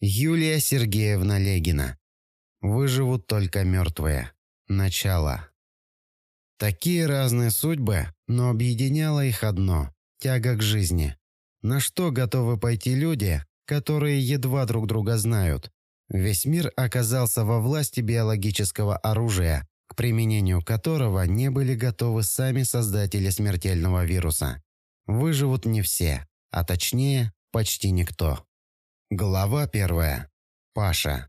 Юлия Сергеевна Легина. Выживут только мертвые. Начало. Такие разные судьбы, но объединяло их одно – тяга к жизни. На что готовы пойти люди, которые едва друг друга знают? Весь мир оказался во власти биологического оружия, к применению которого не были готовы сами создатели смертельного вируса. Выживут не все, а точнее, почти никто. Глава первая. Паша.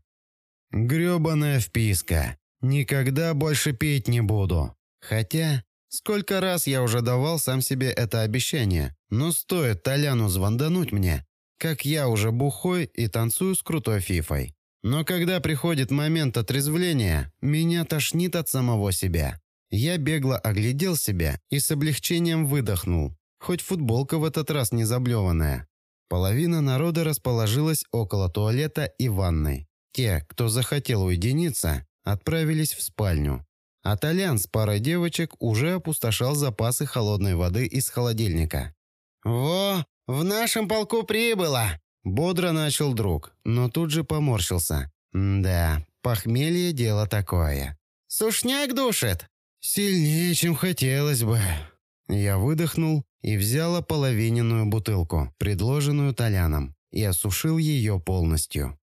Грёбаная вписка. Никогда больше пить не буду. Хотя, сколько раз я уже давал сам себе это обещание, но стоит Толяну звондануть мне, как я уже бухой и танцую с крутой фифой. Но когда приходит момент отрезвления, меня тошнит от самого себя. Я бегло оглядел себя и с облегчением выдохнул. Хоть футболка в этот раз не заблеванная. Половина народа расположилась около туалета и ванной. Те, кто захотел уединиться, отправились в спальню. А Толян с парой девочек уже опустошал запасы холодной воды из холодильника. «Во, в нашем полку прибыло!» Бодро начал друг, но тут же поморщился. «Да, похмелье дело такое». «Сушняк душит!» «Сильнее, чем хотелось бы». Я выдохнул и взял ополовиненную бутылку, предложенную Толяном, и осушил ее полностью.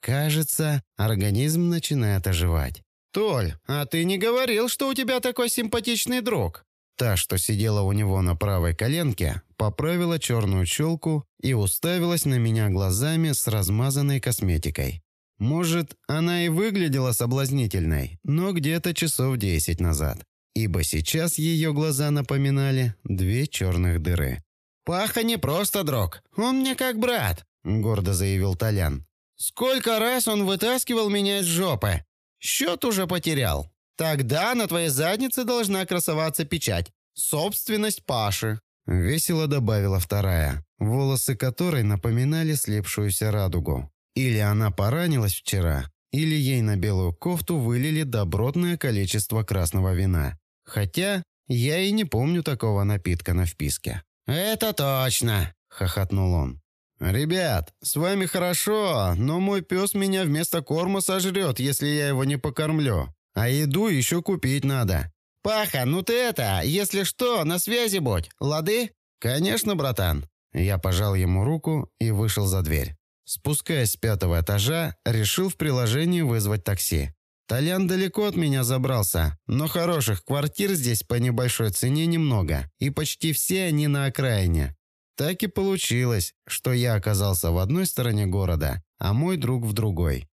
Кажется, организм начинает оживать. «Толь, а ты не говорил, что у тебя такой симпатичный друг?» Та, что сидела у него на правой коленке, поправила черную челку и уставилась на меня глазами с размазанной косметикой. Может, она и выглядела соблазнительной, но где-то часов десять назад, ибо сейчас ее глаза напоминали две черных дыры. «Паха не просто друг, он мне как брат», — гордо заявил Толян. «Сколько раз он вытаскивал меня из жопы? Счет уже потерял». Тогда на твоей заднице должна красоваться печать. Собственность Паши. Весело добавила вторая, волосы которой напоминали слепшуюся радугу. Или она поранилась вчера, или ей на белую кофту вылили добротное количество красного вина. Хотя я и не помню такого напитка на вписке. «Это точно!» – хохотнул он. «Ребят, с вами хорошо, но мой пес меня вместо корма сожрет, если я его не покормлю. А еду еще купить надо. Паха, ну ты это, если что, на связи будь, лады? Конечно, братан. Я пожал ему руку и вышел за дверь. Спускаясь с пятого этажа, решил в приложении вызвать такси. Толян далеко от меня забрался, но хороших квартир здесь по небольшой цене немного, и почти все они на окраине. Так и получилось, что я оказался в одной стороне города, а мой друг в другой.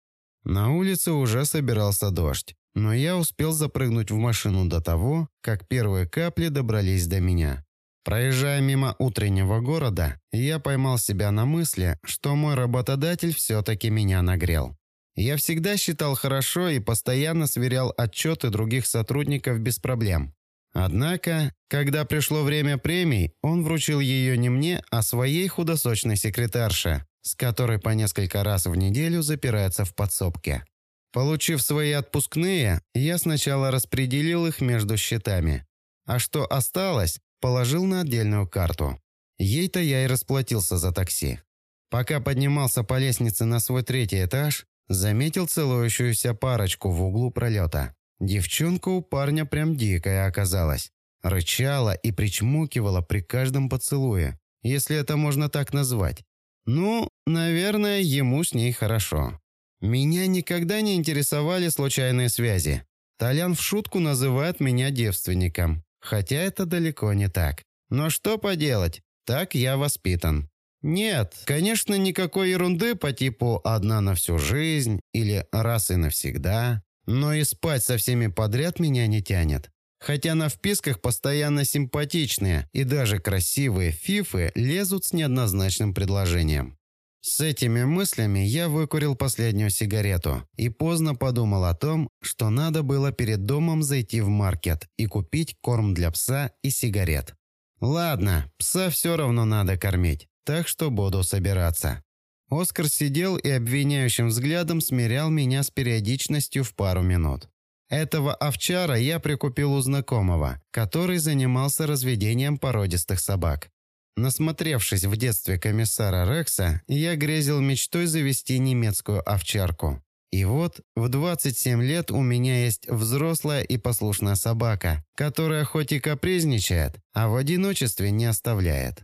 На улице уже собирался дождь. Но я успел запрыгнуть в машину до того, как первые капли добрались до меня. Проезжая мимо утреннего города, я поймал себя на мысли, что мой работодатель все-таки меня нагрел. Я всегда считал хорошо и постоянно сверял отчеты других сотрудников без проблем. Однако, когда пришло время премий, он вручил ее не мне, а своей худосочной секретарше, с которой по несколько раз в неделю запирается в подсобке. Получив свои отпускные, я сначала распределил их между счетами. А что осталось, положил на отдельную карту. Ей-то я и расплатился за такси. Пока поднимался по лестнице на свой третий этаж, заметил целующуюся парочку в углу пролета. Девчонка у парня прям дикая оказалась. Рычала и причмокивала при каждом поцелуе, если это можно так назвать. Ну, наверное, ему с ней хорошо. Меня никогда не интересовали случайные связи. Толян в шутку называет меня девственником, хотя это далеко не так. Но что поделать, так я воспитан. Нет, конечно, никакой ерунды по типу «одна на всю жизнь» или «раз и навсегда», но и спать со всеми подряд меня не тянет. Хотя на вписках постоянно симпатичные и даже красивые фифы лезут с неоднозначным предложением. С этими мыслями я выкурил последнюю сигарету и поздно подумал о том, что надо было перед домом зайти в маркет и купить корм для пса и сигарет. Ладно, пса все равно надо кормить, так что буду собираться. Оскар сидел и обвиняющим взглядом смирял меня с периодичностью в пару минут. Этого овчара я прикупил у знакомого, который занимался разведением породистых собак. Насмотревшись в детстве комиссара Рекса, я грезил мечтой завести немецкую овчарку. И вот в 27 лет у меня есть взрослая и послушная собака, которая хоть и капризничает, а в одиночестве не оставляет.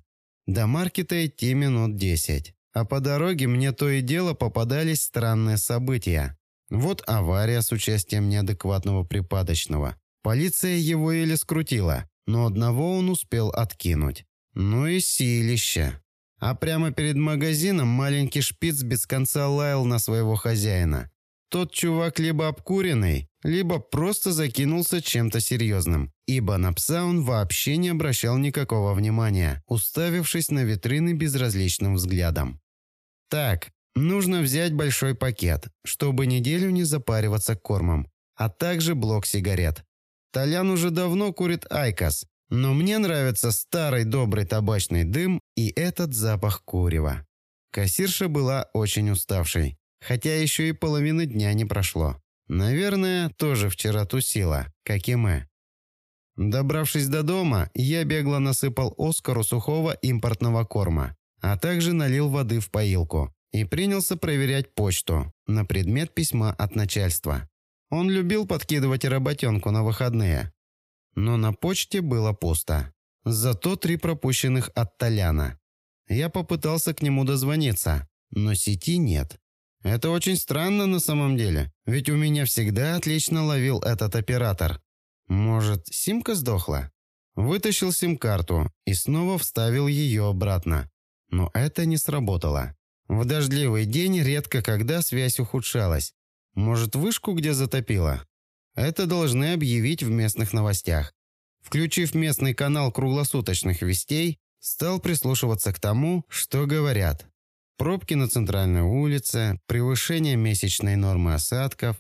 До маркета идти минут 10, а по дороге мне то и дело попадались странные события. Вот авария с участием неадекватного припадочного. Полиция его еле скрутила, но одного он успел откинуть. Ну и силище. А прямо перед магазином маленький шпиц без конца лаял на своего хозяина. Тот чувак либо обкуренный, либо просто закинулся чем-то серьезным, ибо на пса он вообще не обращал никакого внимания, уставившись на витрины безразличным взглядом. Так, нужно взять большой пакет, чтобы неделю не запариваться кормом, а также блок сигарет. Толян уже давно курит IQOS, но мне нравится старый добрый табачный дым и этот запах курева. Кассирша была очень уставшей. Хотя еще и половины дня не прошло. Наверное, тоже вчера тусила, как и мы. Добравшись до дома, я бегло насыпал Оскару сухого импортного корма, а также налил воды в поилку и принялся проверять почту на предмет письма от начальства. Он любил подкидывать работенку на выходные. Но на почте было пусто. Зато три пропущенных от Толяна. Я попытался к нему дозвониться, но сети нет. Это очень странно на самом деле, ведь у меня всегда отлично ловил этот оператор. Может, симка сдохла? Вытащил сим-карту и снова вставил ее обратно. Но это не сработало. В дождливый день редко когда связь ухудшалась. Может, вышку где затопило? Это должны объявить в местных новостях. Включив местный канал круглосуточных вестей, стал прислушиваться к тому, что говорят. Пробки на центральной улице, превышение месячной нормы осадков.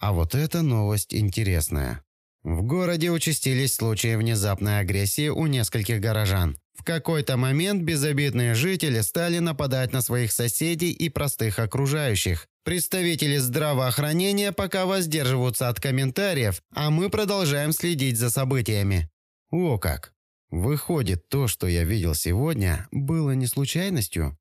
А вот эта новость интересная. В городе участились случаи внезапной агрессии у нескольких горожан. В какой-то момент безобидные жители стали нападать на своих соседей и простых окружающих. Представители здравоохранения пока воздерживаются от комментариев, а мы продолжаем следить за событиями. О как! Выходит, то, что я видел сегодня, было не случайностью?